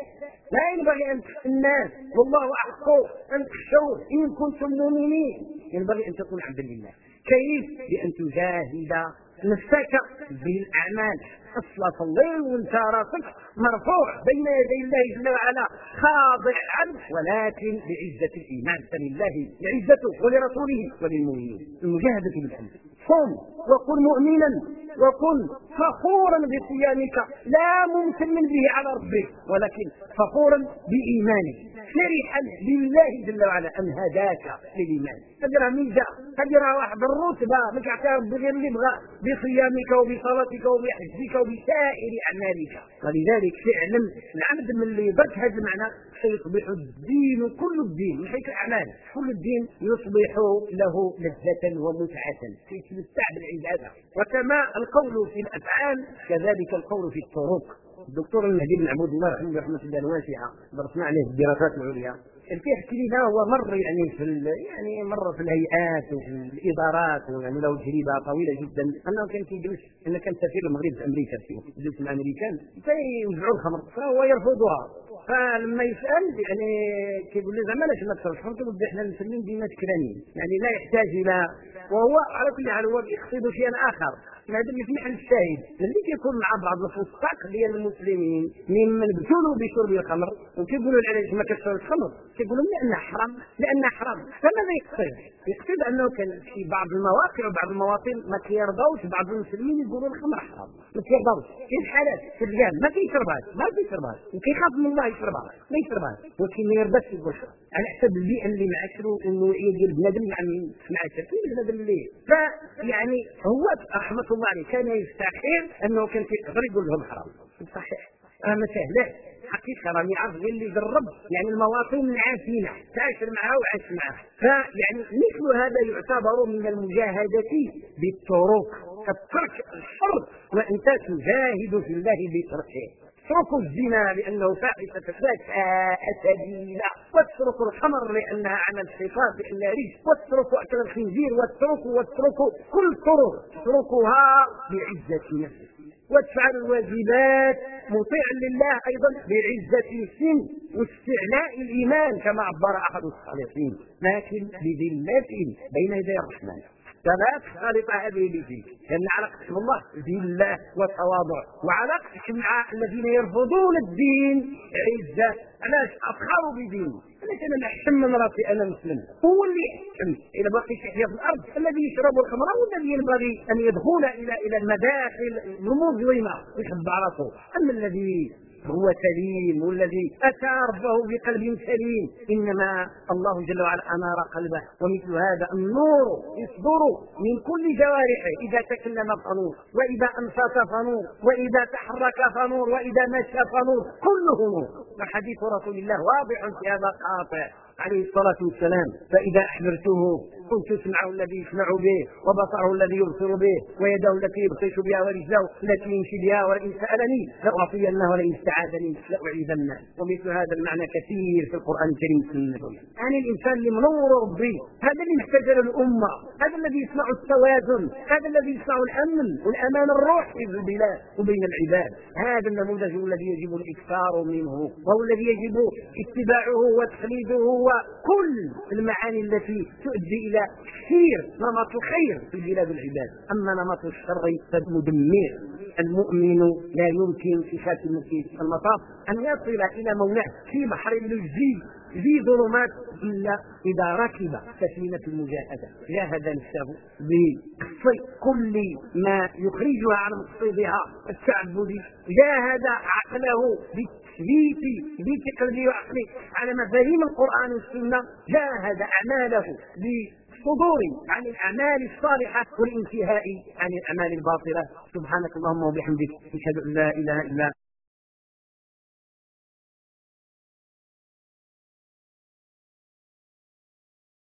Speaker 1: لا ينبغي أن تخشى الناس والله أحق أن تخشوه إن كنتم مؤمنين. ينبغي أن تكون عبدا لله. كيف؟ بأن تجاهد نفسك بالأعمال. اصلة الليل وأنت راسك مرفوع بين يدي الله جل وعلا خاضع عنه ولكن بعزة الإيمان. فلله عزته ولرسوله وللمؤمنين. المجاهدة بالامر صم وكن مؤمنا وكن فخورا بصيامك لا ممتنا به على ربك ولكن فخورا بإيمانك. فرحا لله جل وعلا أن هداك للإيمان؟ هذه ميزة هذه واحد الرتبة ما كيعطيها ربي غير اللي بغى بصيامك وبصلاتك وبحجك وبسائر أعمالك. ولذلك فعلا العبد من اللي درك هذا المعنى سيصبح الدين كل الدين من حيث الأعمال كل الدين يصبح له لذة ومتعة. يتمتع بالعبادة وكما القول في الأفعال كذلك القول في الطرق. الدكتور المهدي بن عبود الله رحمه رحمة الله الواسعه درسنا عليه الدراسات العليا كيحكي لنا هو مر يعني في يعني مر في الهيئات وفي الإدارات يعني له تجربة طويلة جدا. انه كان كيجلس انه كان سفير المغرب في أمريكا يجلس مع الأمريكان. فيوزعوا الخمر فهو يرفضها. فلما يسأل يعني كيقول له زعما علاش ما تشربش خمر كيقول إحنا المسلمين دينا سكرانين. يعني لا يحتاج إلى وهو على كل حال هو يقصد شيئا آخر. هذا اللي في محل الشاهد اللي كيكون مع بعض الفساق ديال المسلمين ممن ابتلوا بشرب الخمر وكيقولوا علاش ما كتشربش الخمر. كيقولوا لانها حرام لانها حرام. فماذا يقصد؟ يقصد أنه كان في بعض المواقع وبعض المواطن ما كيرضاوش بعض المسلمين يقولوا الخمر حرام. ما كيرضاوش. كاين حالات في الرجال ما كيشربهاش ما كيشربهاش وكيخاف من الله يشربها ما يشربهاش ولكن ما يرضاش يقول على حسب البيئه اللي معاشره والنوعيه ديال بنادم معاشر كاين بنادم اللي فيعني هو رحمة الله عليه كان يستحيل أنه كان يقدر يقول لهم حرام. صحيح. راه ما سهلاش حقيقة راه يعرف غير اللي جرب يعني المواطن العافينه تعاشر معها وعاش معها فيعني مثل هذا يعتبر من المجاهدة بالطرق كالترك الحر وانت تجاهد في الله بتركه. اتركوا الزنا لأنه فاحشة فساء سبيلا واتركوا الخمر لأنها عمل شيطان رجس واتركوا أكل الخنزير واتركوا واتركوا كل طرق. اتركوها بعزة نفسك. وتفعل الواجبات مطيعا لله أيضا بعزة السن واستعلاء الإيمان كما عبر أحد الصالحين. لكن بذلة بين يدي الرحمن. فلا تخالط هذه بفيك لأن علاقتك بالله بالله والتواضع وعلاقتك مع الذين يرفضون الدين عزة. علاش افخروا بديني. علاش أنا نحشم من راسي أنا مسلم. هو اللي يحشم إذا بقي يحيا في الأرض الذي يشرب الخمر الذي ينبغي أن يدخل إلى إلى المداخل المظلمه ويحب على راسه أما الذي هو سليم والذي أتى ربه بقلب سليم. إنما الله جل وعلا انار قلبه ومثل هذا النور يصدر من كل جوارحه. إذا تكلم فنور وإذا انصت فنور وإذا تحرك فنور وإذا مشى فنور كله نور. فحديث رسول الله واضح في هذا قاطع عليه الصلاة والسلام. فإذا احبرته كنت سمعه الذي يسمع به وبصره الذي يبصر به ويده التي يبطش بها ورجله التي يمشي بها ولئن سألني لأعطينه ولئن استعاذني لأعيذنه. ومثل هذا المعنى كثير في القرآن الكريم النبوي يعني الإنسان اللي منور ربي هذا اللي محتاج الامه هذا الذي يصنع التوازن هذا الذي يصنع الأمن والأمان الروحي في البلاد وبين العباد. هذا النموذج الذي يجب الإكثار منه وهو الذي يجب اتباعه وتقليده وكل المعاني التي تؤدي إلى تكثير نمط الخير في بلاد العباد. أما نمط الشر فمدمر المؤمن لا يمكن في خاتمه المطاف أن يصل إلى مولاه في بحر اللجي ذي ظلمات إلا إذا ركب سفينة المجاهدة. جاهد نفسه بقص كل ما يخرجها عن مقصدها التعبدي جاهد عقله بالتثبيت بقلبه وعقله على مفاهيم القرآن والسنة. جاهد أعماله الصدور عن الأعمال الصالحة والانتهاء عن الأعمال الباطلة. سبحانك اللهم وبحمدك أشهد أن لا إله إلا